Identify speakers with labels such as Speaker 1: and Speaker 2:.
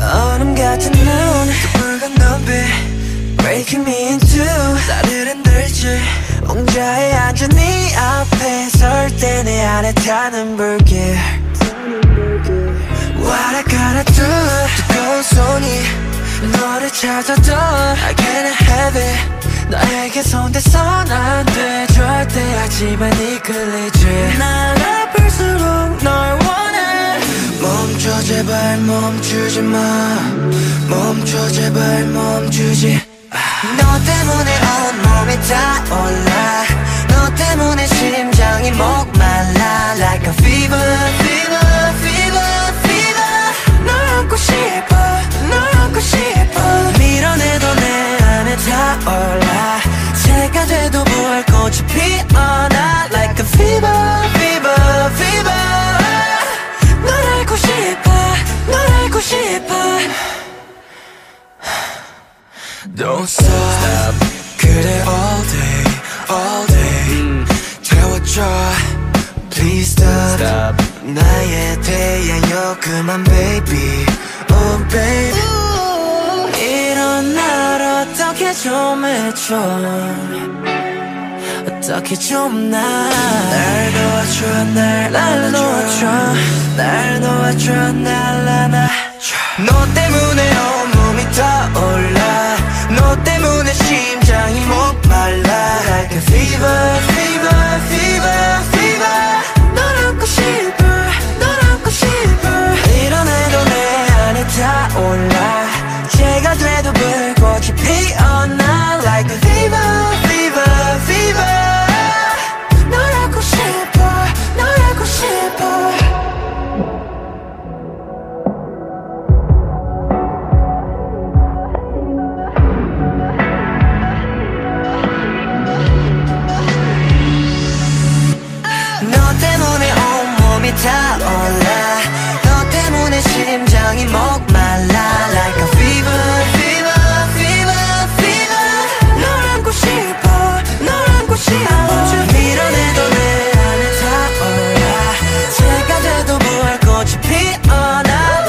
Speaker 1: 얼음 같은 눈. 붉은 눈빛 Breaking me in two. 나를 흔들지. 옹자에 앉은 네 앞에. 설 때 내 안에 타는 불길 찾아도 I can't have it. 너에게 손대선 안 돼. 절대 하지만 이끌리지. 날 아플수록 널 원해. 멈춰 제발 멈추지 마. 멈춰 제발 멈추지 너 때문에 온몸이 타올라. 너 때문에 심장이 목말라. Like a fever Don't stop. 그래 all day all day. 태워줘. Please stop, 나의 태양여 그만 baby. Oh baby. 이런 날 어떻게 좀 해줘. 어떻게 좀날날 놓아줘 날 안아줘. 날 놓아줘 날안 올라. 제가 돼도 불꽃이 피 all night